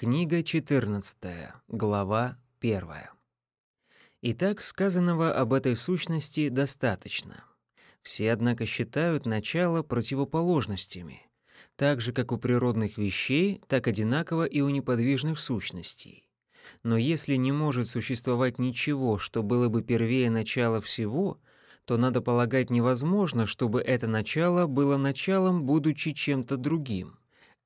Книга 14, глава 1. Итак, сказанного об этой сущности достаточно. Все, однако, считают начало противоположностями, так же, как у природных вещей, так одинаково и у неподвижных сущностей. Но если не может существовать ничего, что было бы первее начала всего, то надо полагать невозможно, чтобы это начало было началом, будучи чем-то другим.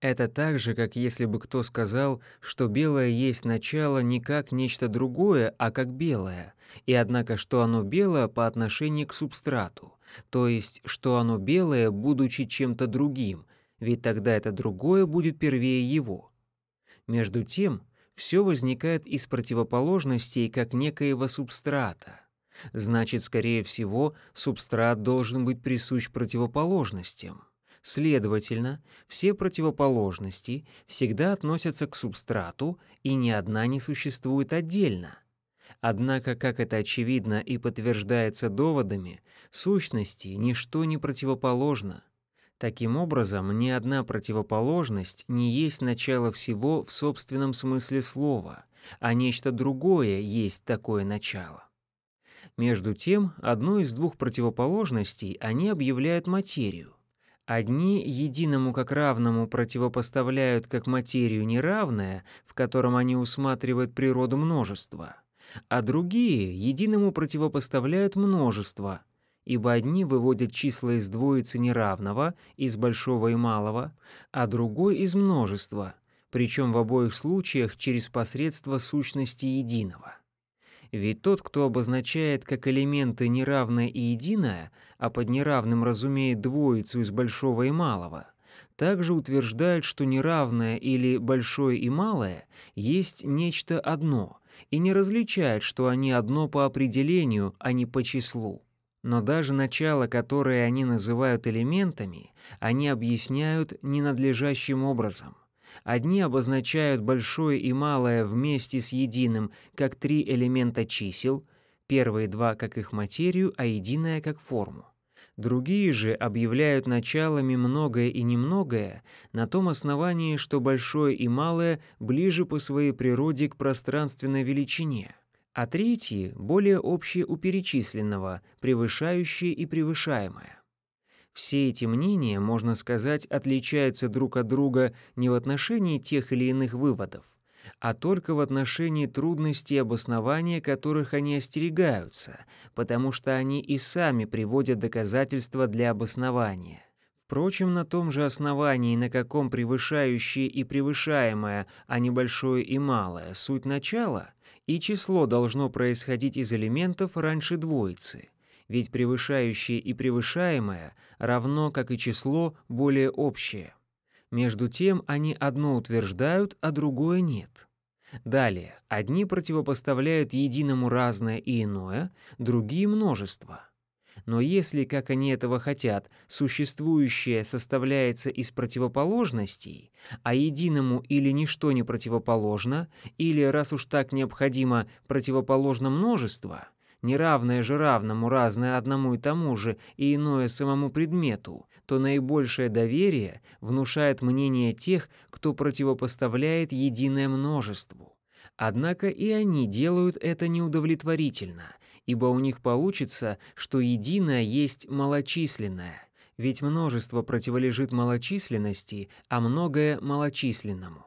Это так же, как если бы кто сказал, что белое есть начало не как нечто другое, а как белое, и однако что оно белое по отношению к субстрату, то есть что оно белое, будучи чем-то другим, ведь тогда это другое будет первее его. Между тем, все возникает из противоположностей как некоего субстрата. Значит, скорее всего, субстрат должен быть присущ противоположностям. Следовательно, все противоположности всегда относятся к субстрату, и ни одна не существует отдельно. Однако, как это очевидно и подтверждается доводами, сущности ничто не противоположно. Таким образом, ни одна противоположность не есть начало всего в собственном смысле слова, а нечто другое есть такое начало. Между тем, одну из двух противоположностей они объявляют материю, Одни единому как равному противопоставляют как материю неравное, в котором они усматривают природу множества, а другие единому противопоставляют множество, ибо одни выводят числа из двоицы неравного, из большого и малого, а другой из множества, причем в обоих случаях через посредство сущности единого. Ведь тот, кто обозначает как элементы неравное и единое, а под неравным разумеет двоицу из большого и малого, также утверждает, что неравное или большое и малое есть нечто одно, и не различает, что они одно по определению, а не по числу. Но даже начало, которое они называют элементами, они объясняют ненадлежащим образом. Одни обозначают большое и малое вместе с единым как три элемента чисел, первые два как их материю, а единое как форму. Другие же объявляют началами многое и немногое на том основании, что большое и малое ближе по своей природе к пространственной величине, а третьи более общие у перечисленного, превышающие и превышаемое. Все эти мнения, можно сказать, отличаются друг от друга не в отношении тех или иных выводов, а только в отношении трудностей обоснования, которых они остерегаются, потому что они и сами приводят доказательства для обоснования. Впрочем, на том же основании, на каком превышающее и превышаемое, а не большое и малое, суть начала, и число должно происходить из элементов раньше двоицы – ведь превышающее и превышаемое равно, как и число, более общее. Между тем они одно утверждают, а другое нет. Далее, одни противопоставляют единому разное и иное, другие — множество. Но если, как они этого хотят, существующее составляется из противоположностей, а единому или ничто не противоположно, или, раз уж так необходимо, противоположно множество — неравное же равному, разное одному и тому же и иное самому предмету, то наибольшее доверие внушает мнение тех, кто противопоставляет единое множеству. Однако и они делают это неудовлетворительно, ибо у них получится, что единое есть малочисленное, ведь множество противолежит малочисленности, а многое — малочисленному.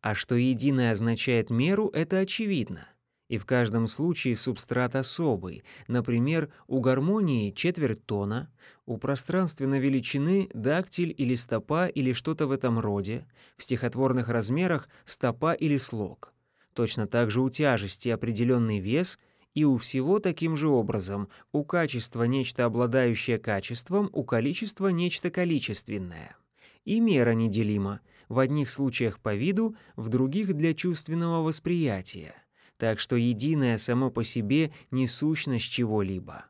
А что единое означает меру, это очевидно. И в каждом случае субстрат особый. Например, у гармонии четверть тона, у пространственной величины дактиль или стопа или что-то в этом роде, в стихотворных размерах стопа или слог. Точно так же у тяжести определенный вес и у всего таким же образом. У качества нечто обладающее качеством, у количества нечто количественное. И мера неделима, в одних случаях по виду, в других для чувственного восприятия так что единое само по себе не сущность чего-либо.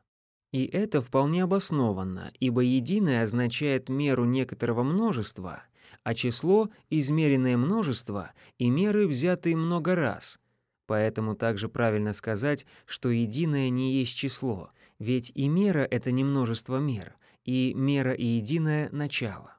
И это вполне обоснованно, ибо единое означает меру некоторого множества, а число — измеренное множество и меры, взятые много раз. Поэтому также правильно сказать, что единое не есть число, ведь и мера — это не множество мер, и мера и единое — начало.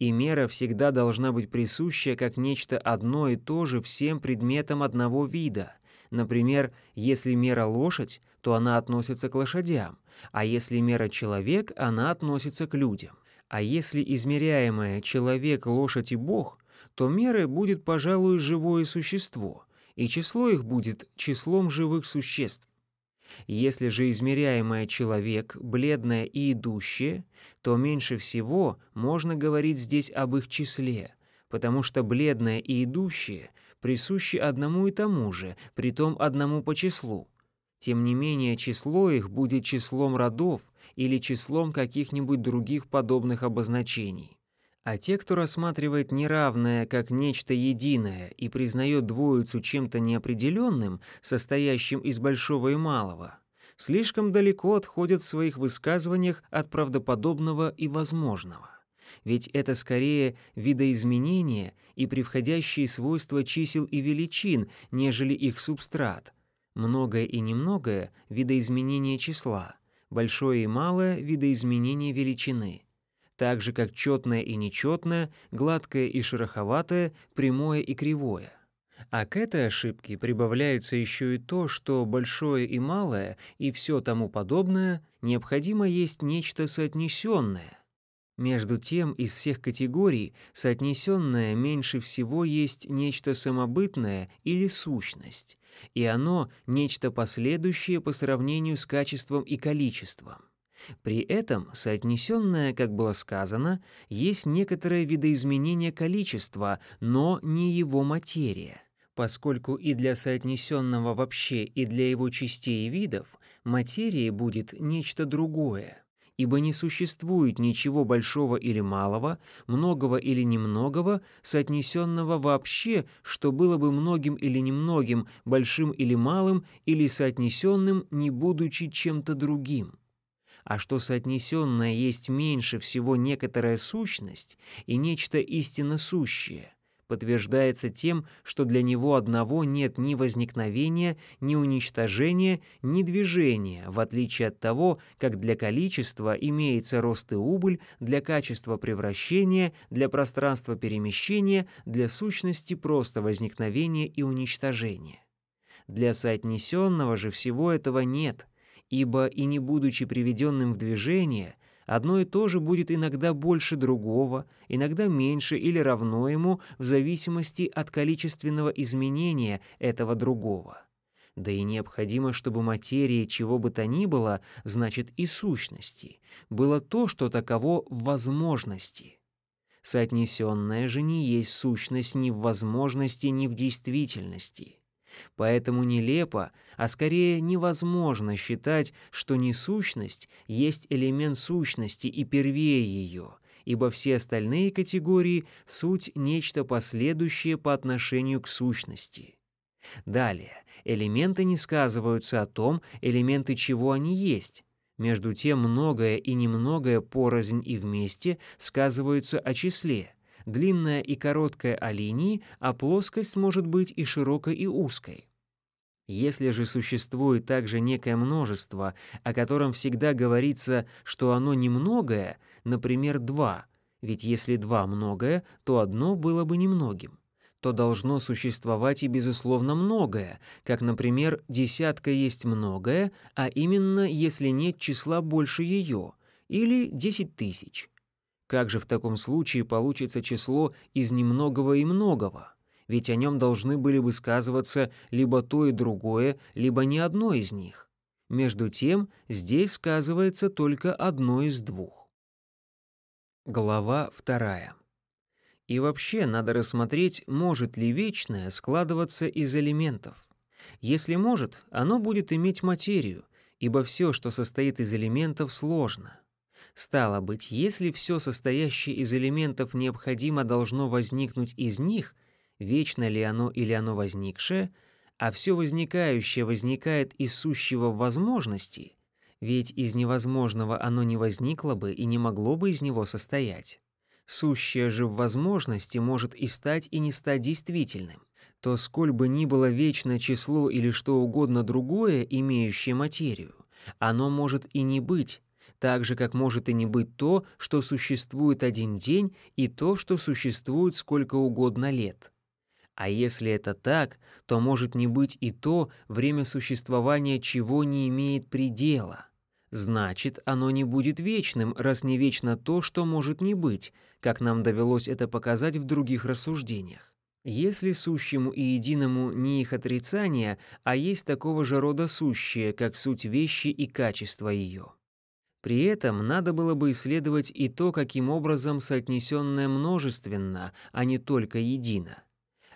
и мера всегда должна быть присуща как нечто одно и то же всем предметам одного вида. Например, если мера лошадь, то она относится к лошадям, а если мера человек, она относится к людям. А если измеряемое человек, лошадь и бог, то мерой будет, пожалуй, живое существо, и число их будет числом живых существ. Если же измеряемое человек бледное и идущее, то меньше всего можно говорить здесь об их числе, потому что бледное и идущее присущи одному и тому же, притом одному по числу. Тем не менее, число их будет числом родов или числом каких-нибудь других подобных обозначений. А те, кто рассматривает неравное как нечто единое и признает двоицу чем-то неопределенным, состоящим из большого и малого, слишком далеко отходят в своих высказываниях от правдоподобного и возможного. Ведь это скорее видоизменения и превходящие свойства чисел и величин, нежели их субстрат. Многое и немногое — видоизменение числа, большое и малое — видоизменение величины — так же как четное и нечетное, гладкое и шероховатое, прямое и кривое. А к этой ошибке прибавляется еще и то, что большое и малое и все тому подобное необходимо есть нечто соотнесенное. Между тем, из всех категорий соотнесенное меньше всего есть нечто самобытное или сущность, и оно — нечто последующее по сравнению с качеством и количеством. При этом соотнесенное, как было сказано, есть некоторое видоизменение количества, но не его материя, поскольку и для соотнесенного вообще, и для его частей и видов материей будет нечто другое ибо не существует ничего большого или малого, многого или немногого, соотнесенного вообще, что было бы многим или немногим, большим или малым, или соотнесенным, не будучи чем-то другим. А что соотнесенное есть меньше всего некоторая сущность и нечто истинно сущее, подтверждается тем, что для него одного нет ни возникновения, ни уничтожения, ни движения, в отличие от того, как для количества имеется рост и убыль, для качества превращения, для пространства перемещения, для сущности просто возникновения и уничтожения. Для соотнесенного же всего этого нет, ибо и не будучи приведенным в движение, одно и то же будет иногда больше другого, иногда меньше или равно ему в зависимости от количественного изменения этого другого. Да и необходимо, чтобы материи чего бы то ни было, значит и сущности, было то, что таково в возможности. Соотнесенное же не есть сущность ни в возможности, ни в действительности. Поэтому нелепо, а скорее невозможно считать, что несущность есть элемент сущности и первее ее, ибо все остальные категории — суть нечто последующее по отношению к сущности. Далее, элементы не сказываются о том, элементы чего они есть. Между тем многое и немногое порознь и вместе сказываются о числе — длинная и короткая о линии, а плоскость может быть и широкой, и узкой. Если же существует также некое множество, о котором всегда говорится, что оно немногое, например, два, ведь если два многое, то одно было бы немногим, то должно существовать и, безусловно, многое, как, например, десятка есть многое, а именно, если нет числа больше ее, или десять тысяч. Как же в таком случае получится число из немногого и многого? Ведь о нем должны были бы сказываться либо то и другое, либо ни одно из них. Между тем, здесь сказывается только одно из двух. Глава вторая. И вообще надо рассмотреть, может ли вечное складываться из элементов. Если может, оно будет иметь материю, ибо все, что состоит из элементов, сложно. Стало быть, если все состоящее из элементов необходимо должно возникнуть из них, вечно ли оно или оно возникшее, а все возникающее возникает из сущего возможности, ведь из невозможного оно не возникло бы и не могло бы из него состоять. Сущее же в возможности может и стать, и не стать действительным. То сколь бы ни было вечное число или что угодно другое, имеющее материю, оно может и не быть, так же, как может и не быть то, что существует один день, и то, что существует сколько угодно лет. А если это так, то может не быть и то, время существования чего не имеет предела. Значит, оно не будет вечным, раз не вечно то, что может не быть, как нам довелось это показать в других рассуждениях. Если сущему и единому не их отрицание, а есть такого же рода сущее, как суть вещи и качество ее. При этом надо было бы исследовать и то, каким образом соотнесенное множественно, а не только едино.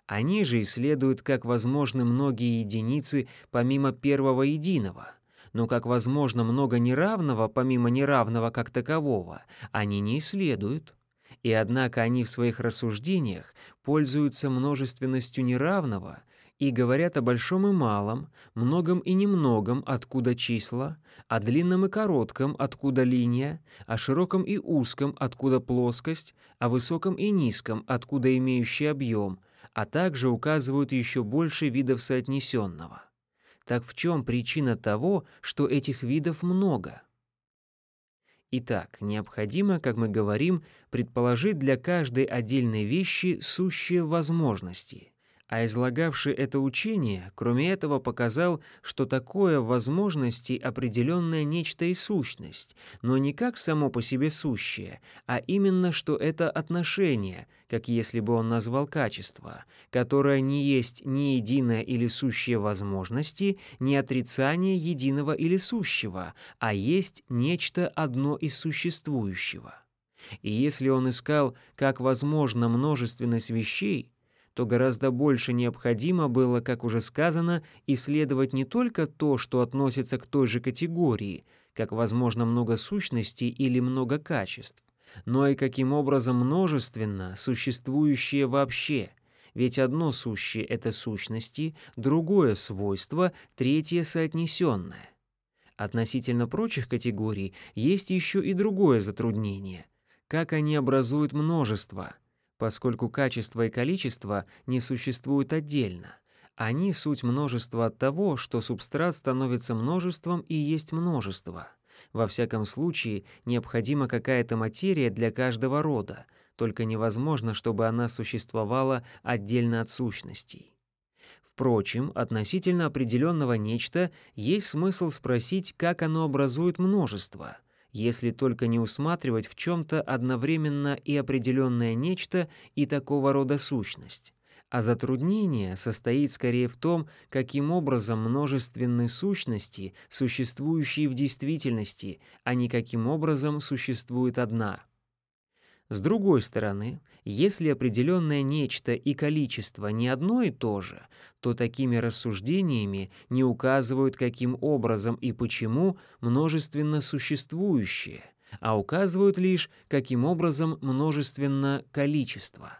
Они же исследуют, как возможны многие единицы помимо первого единого — но как возможно много неравного, помимо неравного как такового, они не исследуют. И однако они в своих рассуждениях пользуются множественностью неравного и говорят о большом и малом, многом и немногом, откуда числа, о длинном и коротком, откуда линия, о широком и узком, откуда плоскость, о высоком и низком, откуда имеющий объем, а также указывают еще больше видов соотнесенного. Так в чем причина того, что этих видов много? Итак, необходимо, как мы говорим, предположить для каждой отдельной вещи сущие возможности – а излагавший это учение, кроме этого, показал, что такое возможности определенное нечто и сущность, но не как само по себе сущее, а именно, что это отношение, как если бы он назвал качество, которое не есть ни единое или сущее возможности, ни отрицание единого или сущего, а есть нечто одно из существующего. И если он искал, как возможно множественность вещей, то гораздо больше необходимо было, как уже сказано, исследовать не только то, что относится к той же категории, как, возможно, много сущностей или много качеств, но и каким образом множественно существующее вообще, ведь одно сущее — это сущности, другое — свойство, третье — соотнесенное. Относительно прочих категорий есть еще и другое затруднение — как они образуют множество — поскольку качество и количество не существуют отдельно. Они — суть множества от того, что субстрат становится множеством и есть множество. Во всяком случае, необходима какая-то материя для каждого рода, только невозможно, чтобы она существовала отдельно от сущностей. Впрочем, относительно определенного нечто есть смысл спросить, как оно образует множество — если только не усматривать в чем-то одновременно и определенное нечто, и такого рода сущность. А затруднение состоит скорее в том, каким образом множественные сущности, существующие в действительности, а не каким образом существует одна — с другой стороны, если определенное нечто и количество не одно и то же, то такими рассуждениями не указывают, каким образом и почему множественно существующее, а указывают лишь, каким образом множественно количество.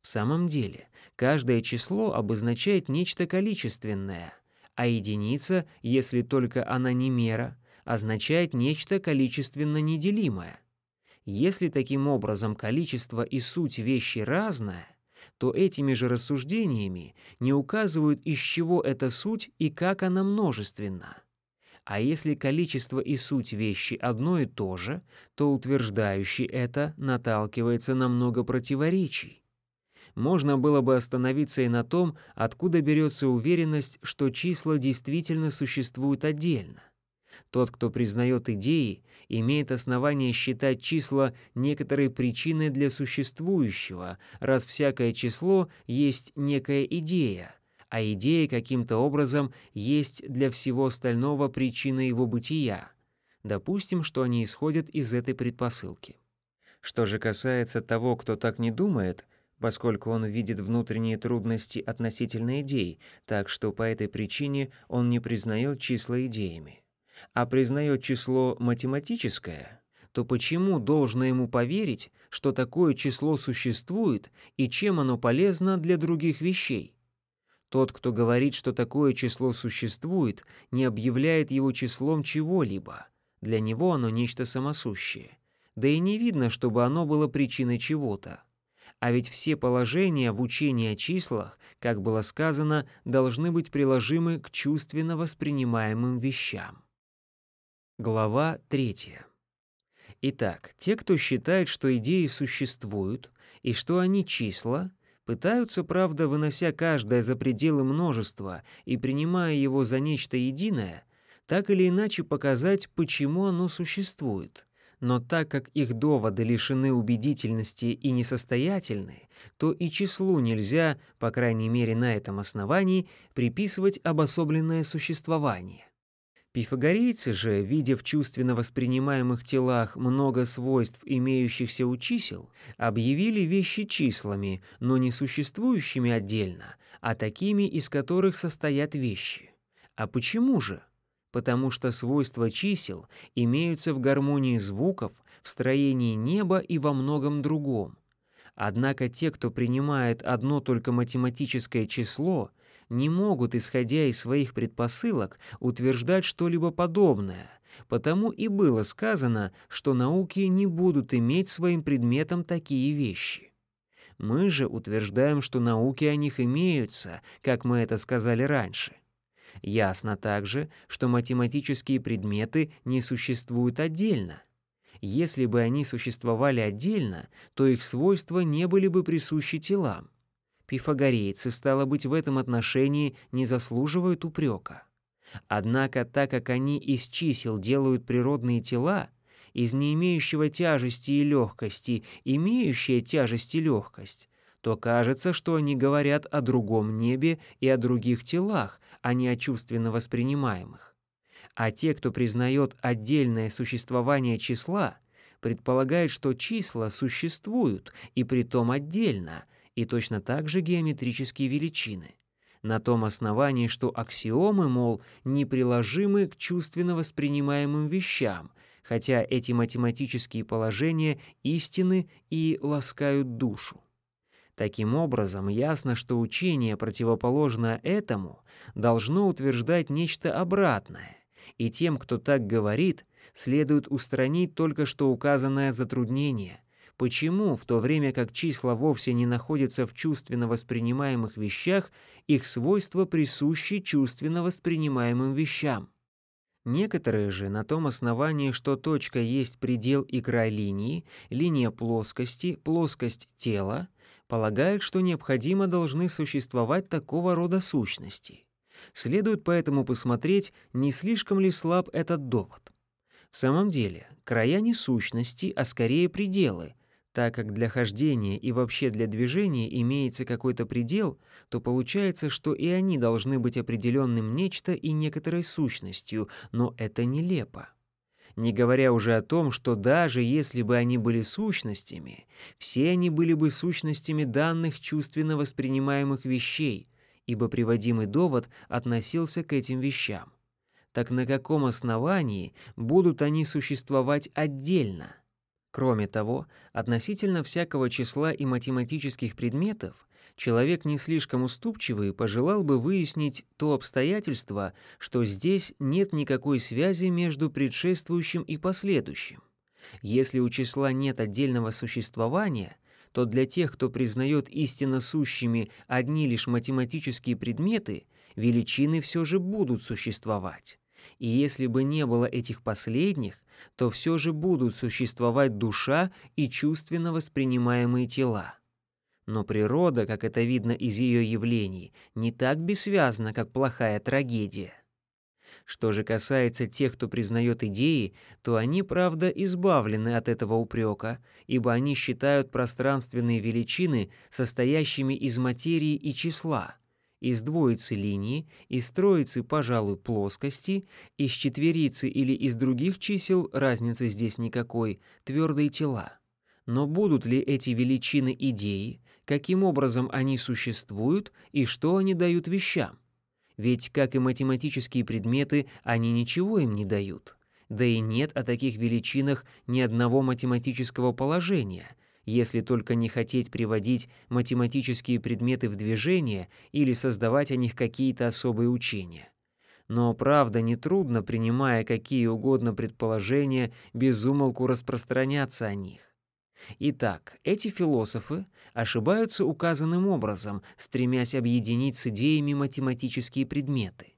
В самом деле, каждое число обозначает нечто количественное, а единица, если только она не мера, означает нечто количественно неделимое. Если таким образом количество и суть вещи разное, то этими же рассуждениями не указывают, из чего эта суть и как она множественна. А если количество и суть вещи одно и то же, то утверждающий это наталкивается на много противоречий. Можно было бы остановиться и на том, откуда берется уверенность, что числа действительно существуют отдельно. Тот, кто признает идеи, имеет основание считать числа некоторой причиной для существующего, раз всякое число есть некая идея, а идея каким-то образом есть для всего остального причина его бытия. Допустим, что они исходят из этой предпосылки. Что же касается того, кто так не думает, поскольку он видит внутренние трудности относительно идей, так что по этой причине он не признает числа идеями а признает число математическое, то почему должно ему поверить, что такое число существует и чем оно полезно для других вещей? Тот, кто говорит, что такое число существует, не объявляет его числом чего-либо. Для него оно нечто самосущее. Да и не видно, чтобы оно было причиной чего-то. А ведь все положения в учении о числах, как было сказано, должны быть приложимы к чувственно воспринимаемым вещам. Глава 3. Итак, те, кто считает, что идеи существуют и что они числа, пытаются, правда, вынося каждое за пределы множества и принимая его за нечто единое, так или иначе показать, почему оно существует. Но так как их доводы лишены убедительности и несостоятельны, то и числу нельзя, по крайней мере на этом основании, приписывать обособленное существование. Пифагорейцы же, видя в чувственно воспринимаемых телах много свойств, имеющихся у чисел, объявили вещи числами, но не существующими отдельно, а такими, из которых состоят вещи. А почему же? Потому что свойства чисел имеются в гармонии звуков, в строении неба и во многом другом. Однако те, кто принимает одно только математическое число – не могут, исходя из своих предпосылок, утверждать что-либо подобное, потому и было сказано, что науки не будут иметь своим предметом такие вещи. Мы же утверждаем, что науки о них имеются, как мы это сказали раньше. Ясно также, что математические предметы не существуют отдельно. Если бы они существовали отдельно, то их свойства не были бы присущи телам. Пифагорейцы, стало быть, в этом отношении не заслуживают упрека. Однако, так как они из чисел делают природные тела, из не имеющего тяжести и легкости, имеющие тяжесть и легкость, то кажется, что они говорят о другом небе и о других телах, а не о чувственно воспринимаемых. А те, кто признает отдельное существование числа, предполагают, что числа существуют, и притом отдельно – и точно так же геометрические величины. На том основании, что аксиомы, мол, неприложимы к чувственно воспринимаемым вещам, хотя эти математические положения истины и ласкают душу. Таким образом, ясно, что учение, противоположное этому, должно утверждать нечто обратное, и тем, кто так говорит, следует устранить только что указанное затруднение, Почему, в то время как числа вовсе не находятся в чувственно воспринимаемых вещах, их свойства присущи чувственно воспринимаемым вещам? Некоторые же на том основании, что точка есть предел и край линии, линия плоскости, плоскость тела, полагают, что необходимо должны существовать такого рода сущности. Следует поэтому посмотреть, не слишком ли слаб этот довод. В самом деле, края не сущности, а скорее пределы, так как для хождения и вообще для движения имеется какой-то предел, то получается, что и они должны быть определенным нечто и некоторой сущностью, но это нелепо. Не говоря уже о том, что даже если бы они были сущностями, все они были бы сущностями данных чувственно воспринимаемых вещей, ибо приводимый довод относился к этим вещам. Так на каком основании будут они существовать отдельно? Кроме того, относительно всякого числа и математических предметов, человек не слишком уступчивый пожелал бы выяснить то обстоятельство, что здесь нет никакой связи между предшествующим и последующим. Если у числа нет отдельного существования, то для тех, кто признает истинно сущими одни лишь математические предметы, величины все же будут существовать. И если бы не было этих последних, то все же будут существовать душа и чувственно воспринимаемые тела. Но природа, как это видно из ее явлений, не так бессвязна, как плохая трагедия. Что же касается тех, кто признает идеи, то они, правда, избавлены от этого упрека, ибо они считают пространственные величины состоящими из материи и числа, из двоицы линии, из троицы, пожалуй, плоскости, из четверицы или из других чисел, разницы здесь никакой, твердые тела. Но будут ли эти величины идеи, каким образом они существуют и что они дают вещам? Ведь, как и математические предметы, они ничего им не дают. Да и нет о таких величинах ни одного математического положения — если только не хотеть приводить математические предметы в движение или создавать о них какие-то особые учения. Но правда нетрудно, принимая какие угодно предположения, безумолку распространяться о них. Итак, эти философы ошибаются указанным образом, стремясь объединить с идеями математические предметы.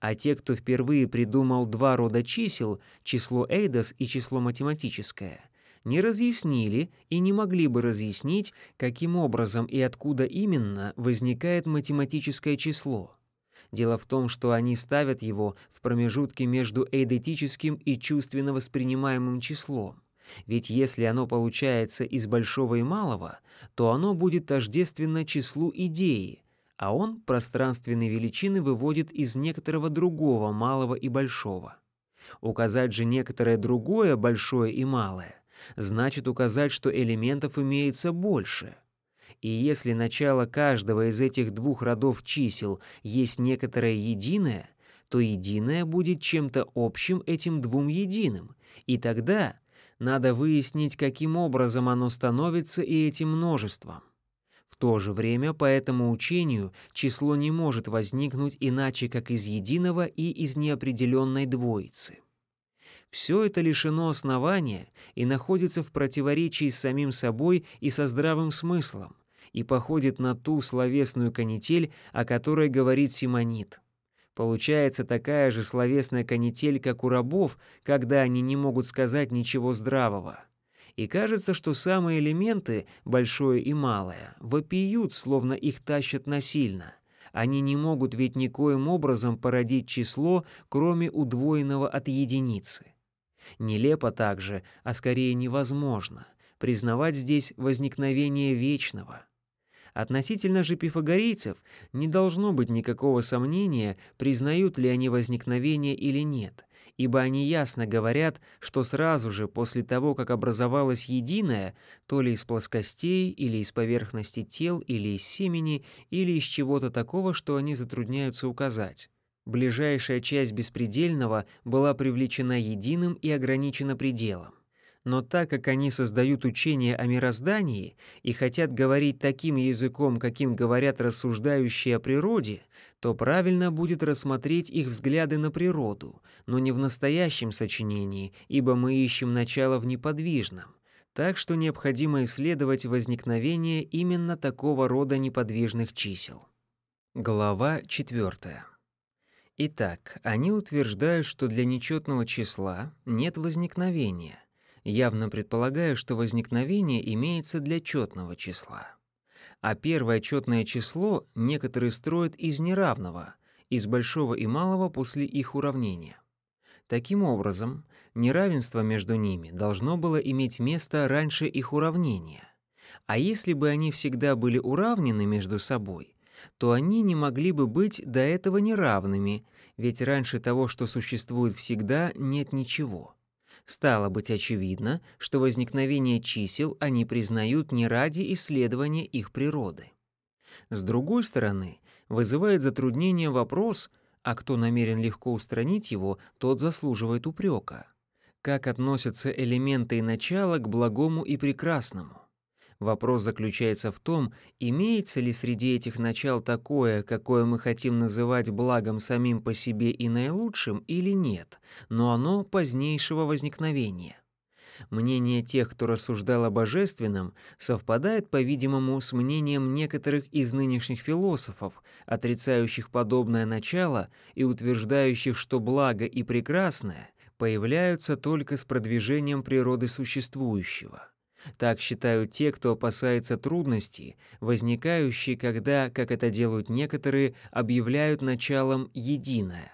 А те, кто впервые придумал два рода чисел, число Эйдос и число математическое, не разъяснили и не могли бы разъяснить, каким образом и откуда именно возникает математическое число. Дело в том, что они ставят его в промежутке между эйдетическим и чувственно воспринимаемым числом. Ведь если оно получается из большого и малого, то оно будет тождественно числу идеи, а он пространственные величины выводит из некоторого другого малого и большого. Указать же некоторое другое большое и малое значит указать, что элементов имеется больше. И если начало каждого из этих двух родов чисел есть некоторое единое, то единое будет чем-то общим этим двум единым, и тогда надо выяснить, каким образом оно становится и этим множеством. В то же время по этому учению число не может возникнуть иначе, как из единого и из неопределенной двоицы. Все это лишено основания и находится в противоречии с самим собой и со здравым смыслом, и походит на ту словесную канитель, о которой говорит Симонит. Получается такая же словесная канитель, как у рабов, когда они не могут сказать ничего здравого. И кажется, что самые элементы, большое и малое, вопиют, словно их тащат насильно. Они не могут ведь никоим образом породить число, кроме удвоенного от единицы. Нелепо также, а скорее невозможно, признавать здесь возникновение вечного. Относительно же пифагорейцев не должно быть никакого сомнения, признают ли они возникновение или нет, ибо они ясно говорят, что сразу же после того, как образовалось единое, то ли из плоскостей, или из поверхности тел, или из семени, или из чего-то такого, что они затрудняются указать. Ближайшая часть беспредельного была привлечена единым и ограничена пределом. Но так как они создают учение о мироздании и хотят говорить таким языком, каким говорят рассуждающие о природе, то правильно будет рассмотреть их взгляды на природу, но не в настоящем сочинении, ибо мы ищем начало в неподвижном. Так что необходимо исследовать возникновение именно такого рода неподвижных чисел. Глава четвертая. Итак, они утверждают, что для нечетного числа нет возникновения, явно предполагая, что возникновение имеется для четного числа. А первое четное число некоторые строят из неравного, из большого и малого после их уравнения. Таким образом, неравенство между ними должно было иметь место раньше их уравнения. А если бы они всегда были уравнены между собой, то они не могли бы быть до этого неравными, ведь раньше того, что существует всегда, нет ничего. Стало быть очевидно, что возникновение чисел они признают не ради исследования их природы. С другой стороны, вызывает затруднение вопрос, а кто намерен легко устранить его, тот заслуживает упрека. Как относятся элементы и начала к благому и прекрасному? Вопрос заключается в том, имеется ли среди этих начал такое, какое мы хотим называть благом самим по себе и наилучшим, или нет, но оно позднейшего возникновения. Мнение тех, кто рассуждал о божественном, совпадает, по-видимому, с мнением некоторых из нынешних философов, отрицающих подобное начало и утверждающих, что благо и прекрасное появляются только с продвижением природы существующего. Так считают те, кто опасается трудностей, возникающие, когда, как это делают некоторые, объявляют началом единое.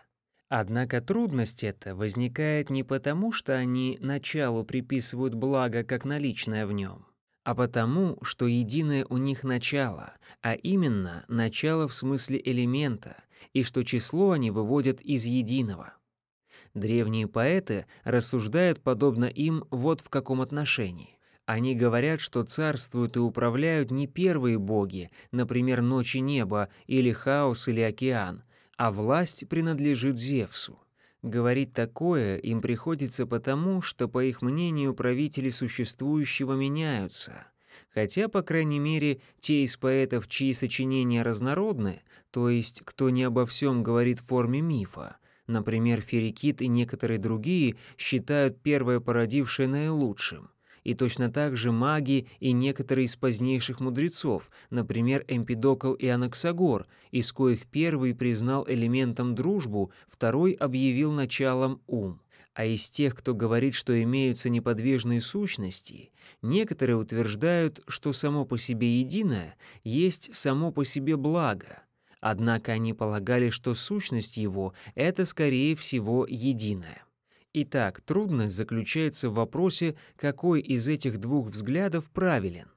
Однако трудность эта возникает не потому, что они началу приписывают благо как наличное в нем, а потому, что единое у них начало, а именно начало в смысле элемента, и что число они выводят из единого. Древние поэты рассуждают подобно им вот в каком отношении. Они говорят, что царствуют и управляют не первые боги, например, ночи неба или хаос или океан, а власть принадлежит Зевсу. Говорить такое им приходится потому, что, по их мнению, правители существующего меняются. Хотя, по крайней мере, те из поэтов, чьи сочинения разнородны, то есть кто не обо всем говорит в форме мифа, например, Ферикит и некоторые другие считают первое породившее наилучшим – и точно так же маги и некоторые из позднейших мудрецов, например, Эмпидокл и Анаксагор, из коих первый признал элементом дружбу, второй объявил началом ум. А из тех, кто говорит, что имеются неподвижные сущности, некоторые утверждают, что само по себе единое есть само по себе благо. Однако они полагали, что сущность его — это, скорее всего, единое. Итак, трудность заключается в вопросе, какой из этих двух взглядов правилен.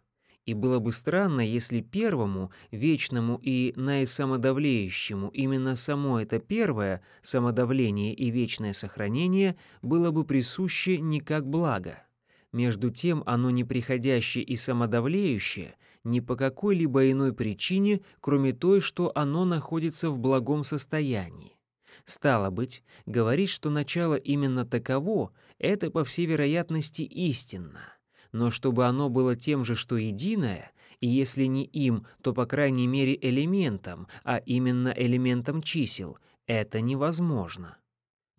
И было бы странно, если первому, вечному и наисамодавлеющему, именно само это первое, самодавление и вечное сохранение, было бы присуще не как благо. Между тем оно неприходящее и самодавлеющее ни по какой-либо иной причине, кроме той, что оно находится в благом состоянии. Стало быть, говорить, что начало именно таково, это, по всей вероятности, истинно. Но чтобы оно было тем же, что единое, и если не им, то, по крайней мере, элементом, а именно элементом чисел, это невозможно.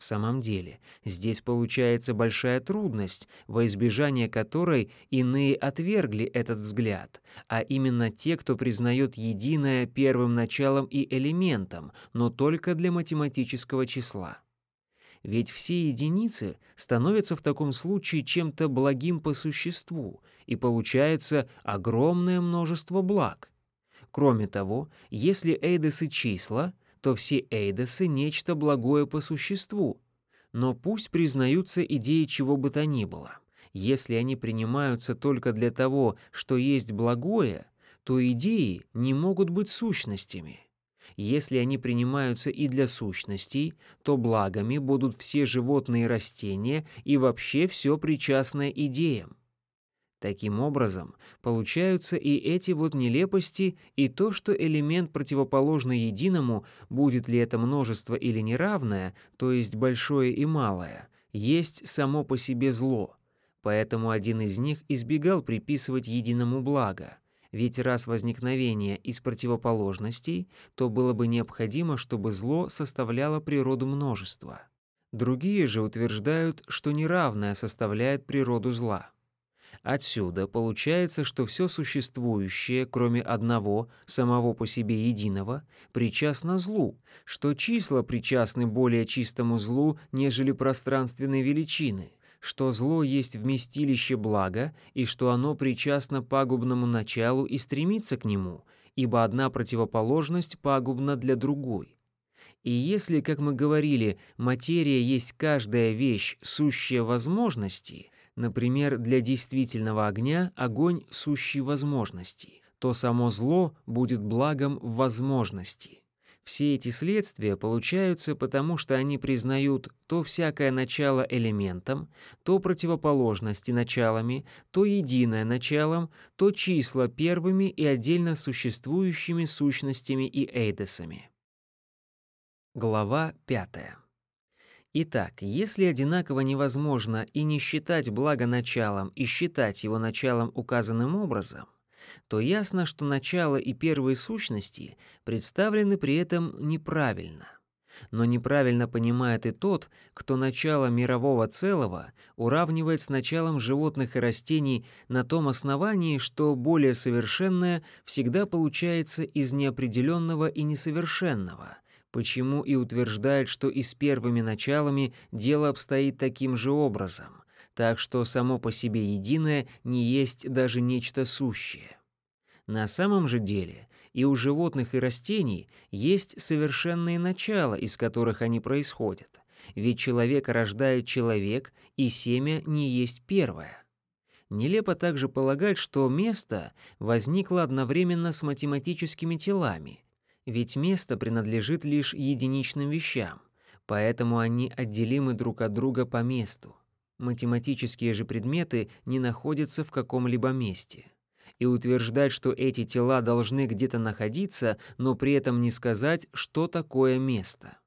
В самом деле, здесь получается большая трудность, во избежание которой иные отвергли этот взгляд, а именно те, кто признает единое первым началом и элементом, но только для математического числа. Ведь все единицы становятся в таком случае чем-то благим по существу, и получается огромное множество благ. Кроме того, если эйдесы числа — то все эйдосы — нечто благое по существу. Но пусть признаются идеи чего бы то ни было. Если они принимаются только для того, что есть благое, то идеи не могут быть сущностями. Если они принимаются и для сущностей, то благами будут все животные и растения и вообще все причастное идеям. Таким образом, получаются и эти вот нелепости, и то, что элемент противоположный единому, будет ли это множество или неравное, то есть большое и малое, есть само по себе зло. Поэтому один из них избегал приписывать единому благо. Ведь раз возникновение из противоположностей, то было бы необходимо, чтобы зло составляло природу множества. Другие же утверждают, что неравное составляет природу зла. Отсюда получается, что все существующее, кроме одного, самого по себе единого, причастно злу, что числа причастны более чистому злу, нежели пространственные величины, что зло есть вместилище блага и что оно причастно пагубному началу и стремится к нему, ибо одна противоположность пагубна для другой. И если, как мы говорили, материя есть каждая вещь, сущая возможности, Например, для действительного огня огонь — сущий возможности, то само зло будет благом в возможности. Все эти следствия получаются потому, что они признают то всякое начало элементом, то противоположности началами, то единое началом, то числа первыми и отдельно существующими сущностями и эйдесами. Глава пятая. Итак, если одинаково невозможно и не считать благо началом, и считать его началом указанным образом, то ясно, что начало и первые сущности представлены при этом неправильно. Но неправильно понимает и тот, кто начало мирового целого уравнивает с началом животных и растений на том основании, что более совершенное всегда получается из неопределенного и несовершенного — почему и утверждает, что и с первыми началами дело обстоит таким же образом, так что само по себе единое не есть даже нечто сущее. На самом же деле и у животных и растений есть совершенные начала, из которых они происходят, ведь человека рождает человек, и семя не есть первое. Нелепо также полагать, что место возникло одновременно с математическими телами, ведь место принадлежит лишь единичным вещам, поэтому они отделимы друг от друга по месту. Математические же предметы не находятся в каком-либо месте. И утверждать, что эти тела должны где-то находиться, но при этом не сказать, что такое место.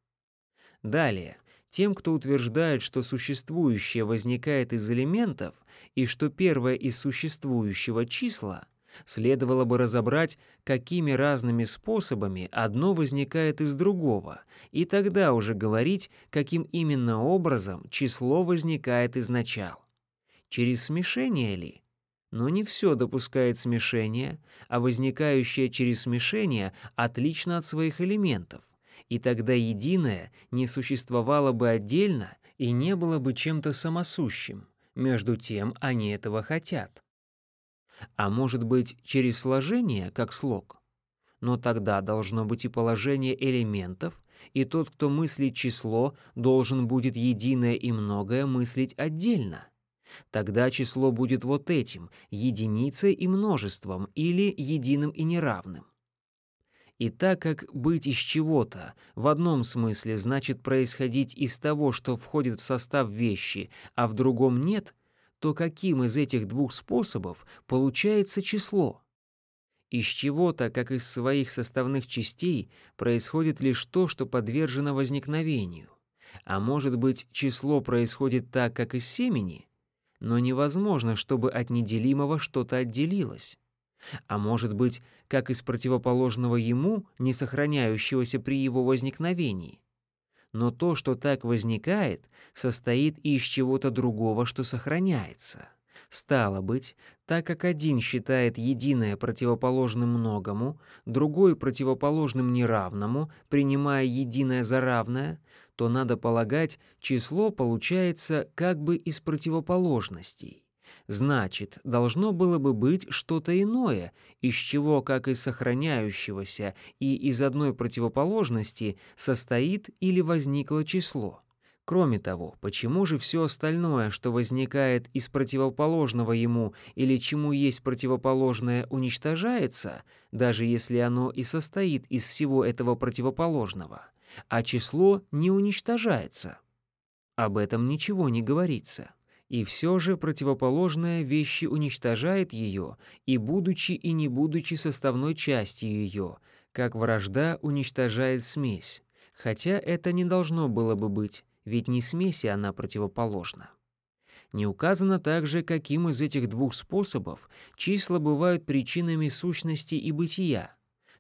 Далее, тем, кто утверждает, что существующее возникает из элементов и что первое из существующего числа — следовало бы разобрать, какими разными способами одно возникает из другого, и тогда уже говорить, каким именно образом число возникает из начал. Через смешение ли? Но не все допускает смешение, а возникающее через смешение отлично от своих элементов. И тогда единое не существовало бы отдельно и не было бы чем-то самосущим. Между тем они этого хотят. А может быть, через сложение, как слог? Но тогда должно быть и положение элементов, и тот, кто мыслит число, должен будет единое и многое мыслить отдельно. Тогда число будет вот этим — единицей и множеством, или единым и неравным. И так как быть из чего-то в одном смысле значит происходить из того, что входит в состав вещи, а в другом нет, то каким из этих двух способов получается число? Из чего-то, как из своих составных частей, происходит лишь то, что подвержено возникновению. А может быть, число происходит так, как из семени? Но невозможно, чтобы от неделимого что-то отделилось. А может быть, как из противоположного ему, не сохраняющегося при его возникновении. Но то, что так возникает, состоит из чего-то другого, что сохраняется. Стало быть, так как один считает единое противоположным многому, другой противоположным неравному, принимая единое за равное, то надо полагать, число получается как бы из противоположностей. Значит, должно было бы быть что-то иное, из чего, как из сохраняющегося и из одной противоположности, состоит или возникло число. Кроме того, почему же все остальное, что возникает из противоположного ему или чему есть противоположное, уничтожается, даже если оно и состоит из всего этого противоположного, а число не уничтожается? Об этом ничего не говорится. И все же противоположное вещи уничтожает ее, и будучи и не будучи составной частью ее, как вражда уничтожает смесь. Хотя это не должно было бы быть, ведь не смеси она противоположна. Не указано также, каким из этих двух способов числа бывают причинами сущности и бытия,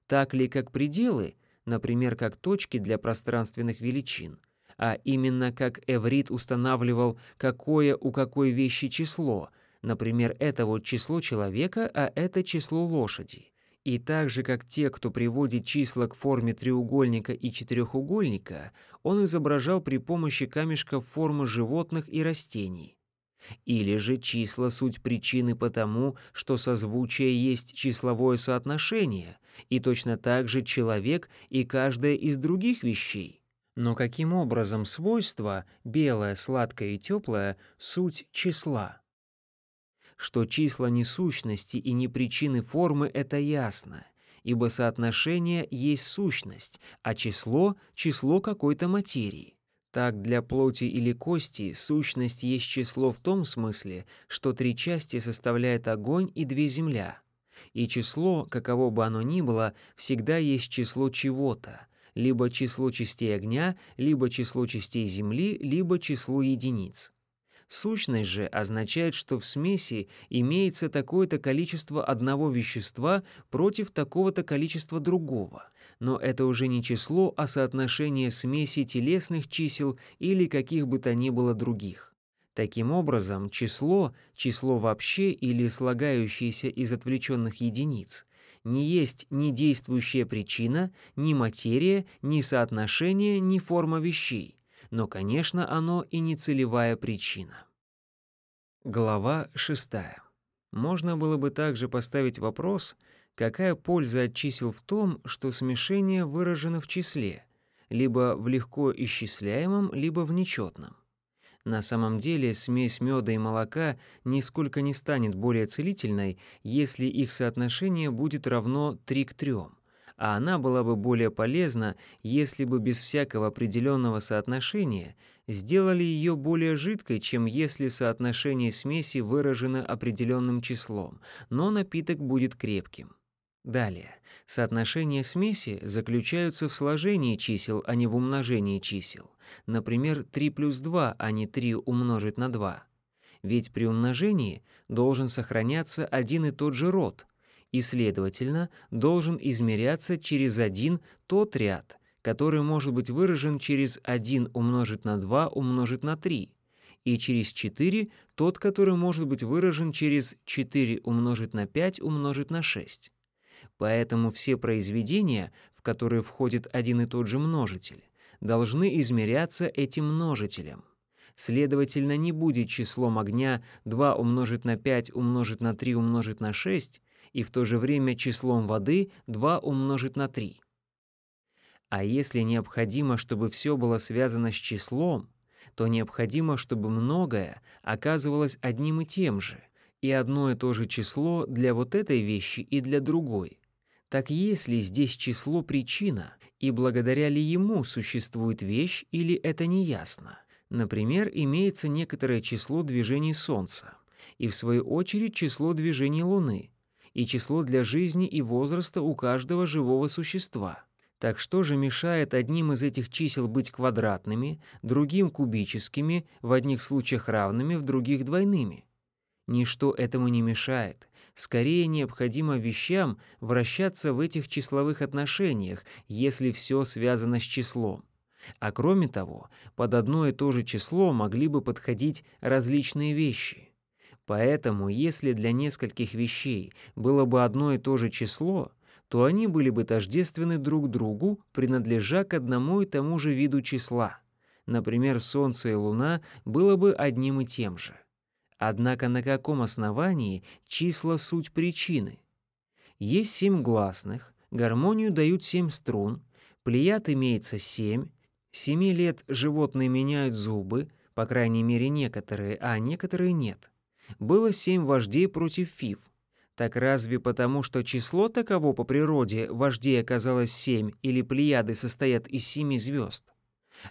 так ли как пределы, например, как точки для пространственных величин, а именно как Эврит устанавливал, какое у какой вещи число, например, это вот число человека, а это число лошади. И так же, как те, кто приводит числа к форме треугольника и четырехугольника, он изображал при помощи камешков формы животных и растений. Или же числа суть причины потому, что созвучие есть числовое соотношение, и точно так же человек и каждая из других вещей. Но каким образом свойства белое, сладкое и теплое суть числа? Что числа не сущности и не причины формы — это ясно, ибо соотношение есть сущность, а число — число какой-то материи. Так для плоти или кости сущность есть число в том смысле, что три части составляет огонь и две земля. И число, каково бы оно ни было, всегда есть число чего-то, либо число частей огня, либо число частей земли, либо число единиц. Сущность же означает, что в смеси имеется такое-то количество одного вещества против такого-то количества другого. Но это уже не число, а соотношение смеси телесных чисел или каких бы то ни было других. Таким образом, число, число вообще или слагающееся из отвлеченных единиц, не есть ни действующая причина, ни материя, ни соотношение, ни форма вещей но, конечно, оно и не целевая причина. Глава 6. Можно было бы также поставить вопрос, какая польза от чисел в том, что смешение выражено в числе, либо в легко исчисляемом, либо в нечетном. На самом деле смесь меда и молока нисколько не станет более целительной, если их соотношение будет равно 3 к 3 а она была бы более полезна, если бы без всякого определенного соотношения сделали ее более жидкой, чем если соотношение смеси выражено определенным числом, но напиток будет крепким. Далее. Соотношения смеси заключаются в сложении чисел, а не в умножении чисел. Например, 3 плюс 2, а не 3 умножить на 2. Ведь при умножении должен сохраняться один и тот же род – и, следовательно, должен измеряться через один тот ряд, который может быть выражен через 1 умножить на 2 умножить на 3, и через 4 тот, который может быть выражен через 4 умножить на 5 умножить на 6. Поэтому все произведения, в которые входит один и тот же множитель, должны измеряться этим множителем. Следовательно, не будет числом огня 2 умножить на 5 умножить на 3 умножить на 6 и в то же время числом воды 2 умножить на 3. А если необходимо, чтобы все было связано с числом, то необходимо, чтобы многое оказывалось одним и тем же, и одно и то же число для вот этой вещи и для другой. Так есть ли здесь число причина, и благодаря ли ему существует вещь, или это не ясно? Например, имеется некоторое число движений Солнца, и в свою очередь число движений Луны, и число для жизни и возраста у каждого живого существа. Так что же мешает одним из этих чисел быть квадратными, другим кубическими, в одних случаях равными, в других двойными? Ничто этому не мешает. Скорее необходимо вещам вращаться в этих числовых отношениях, если все связано с числом. А кроме того, под одно и то же число могли бы подходить различные вещи. Поэтому, если для нескольких вещей было бы одно и то же число, то они были бы тождественны друг другу, принадлежа к одному и тому же виду числа. Например, Солнце и Луна было бы одним и тем же. Однако на каком основании числа суть причины? Есть семь гласных, гармонию дают семь струн, плеяд имеется семь, семи лет животные меняют зубы, по крайней мере некоторые, а некоторые нет. Было семь вождей против фив. Так разве потому, что число таково по природе вождей оказалось семь или плеяды состоят из семи звезд?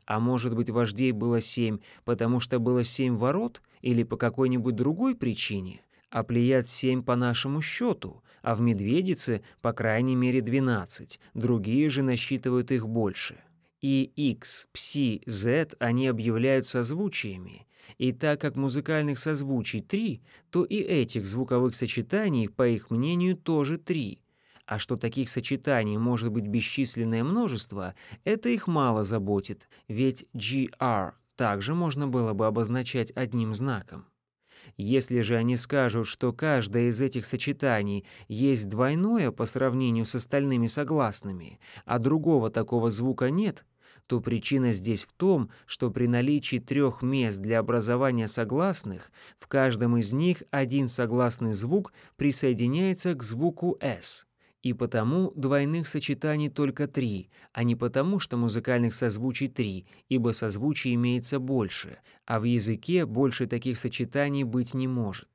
А может быть, вождей было семь, потому что было семь ворот или по какой-нибудь другой причине? А плеяд семь по нашему счету, а в медведице, по крайней мере, двенадцать, другие же насчитывают их больше. И X, Psi, Z они объявляют созвучиями, и так как музыкальных созвучий три, то и этих звуковых сочетаний, по их мнению, тоже три. А что таких сочетаний может быть бесчисленное множество, это их мало заботит, ведь GR также можно было бы обозначать одним знаком. Если же они скажут, что каждое из этих сочетаний есть двойное по сравнению с остальными согласными, а другого такого звука нет — то причина здесь в том, что при наличии трех мест для образования согласных, в каждом из них один согласный звук присоединяется к звуку «с». И потому двойных сочетаний только три, а не потому, что музыкальных созвучий три, ибо созвучий имеется больше, а в языке больше таких сочетаний быть не может.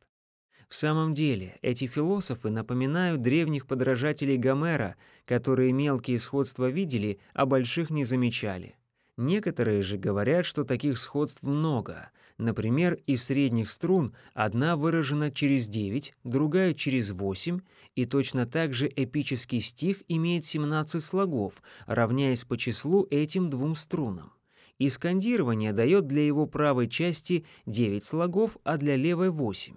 В самом деле, эти философы напоминают древних подражателей Гомера, которые мелкие сходства видели, а больших не замечали. Некоторые же говорят, что таких сходств много. Например, из средних струн одна выражена через 9, другая через 8, и точно так же эпический стих имеет 17 слогов, равняясь по числу этим двум струнам. И скандирование дает для его правой части 9 слогов, а для левой 8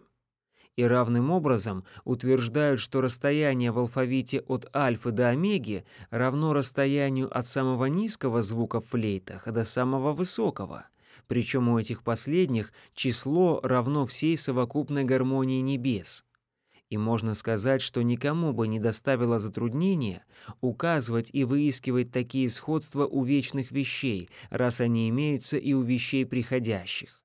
и равным образом утверждают, что расстояние в алфавите от альфы до омеги равно расстоянию от самого низкого звука в флейтах до самого высокого. Причем у этих последних число равно всей совокупной гармонии небес. И можно сказать, что никому бы не доставило затруднения указывать и выискивать такие сходства у вечных вещей, раз они имеются и у вещей приходящих.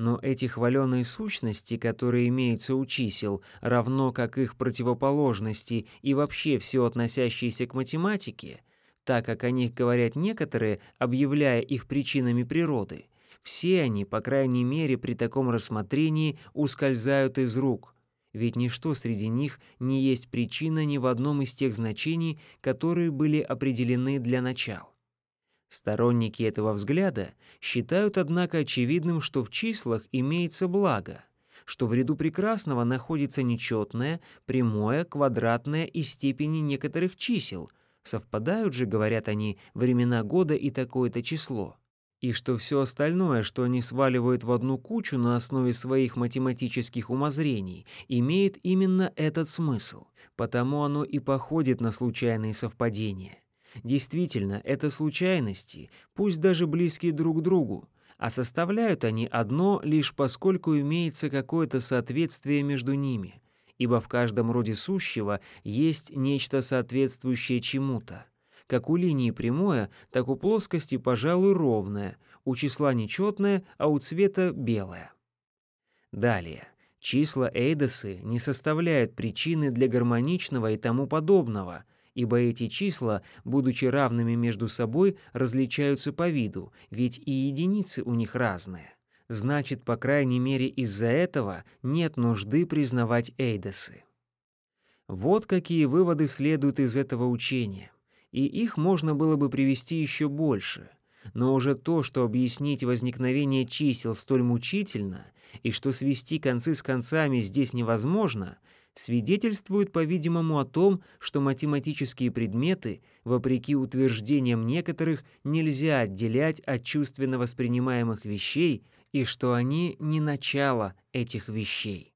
Но эти хваленые сущности, которые имеются у чисел, равно как их противоположности и вообще все относящееся к математике, так как о них говорят некоторые, объявляя их причинами природы, все они, по крайней мере, при таком рассмотрении ускользают из рук, ведь ничто среди них не есть причина ни в одном из тех значений, которые были определены для начала. Сторонники этого взгляда считают, однако, очевидным, что в числах имеется благо, что в ряду прекрасного находится нечетное, прямое, квадратное и степени некоторых чисел, совпадают же, говорят они, времена года и такое-то число, и что все остальное, что они сваливают в одну кучу на основе своих математических умозрений, имеет именно этот смысл, потому оно и походит на случайные совпадения. Действительно, это случайности, пусть даже близкие друг к другу, а составляют они одно лишь поскольку имеется какое-то соответствие между ними, ибо в каждом роде сущего есть нечто соответствующее чему-то. Как у линии прямое, так у плоскости, пожалуй, ровное, у числа нечетное, а у цвета белое. Далее. Числа Эйдосы не составляют причины для гармоничного и тому подобного, ибо эти числа, будучи равными между собой, различаются по виду, ведь и единицы у них разные. Значит, по крайней мере из-за этого нет нужды признавать Эйдосы. Вот какие выводы следуют из этого учения и их можно было бы привести еще больше. Но уже то, что объяснить возникновение чисел столь мучительно, и что свести концы с концами здесь невозможно, свидетельствует, по-видимому, о том, что математические предметы, вопреки утверждениям некоторых, нельзя отделять от чувственно воспринимаемых вещей, и что они не начало этих вещей.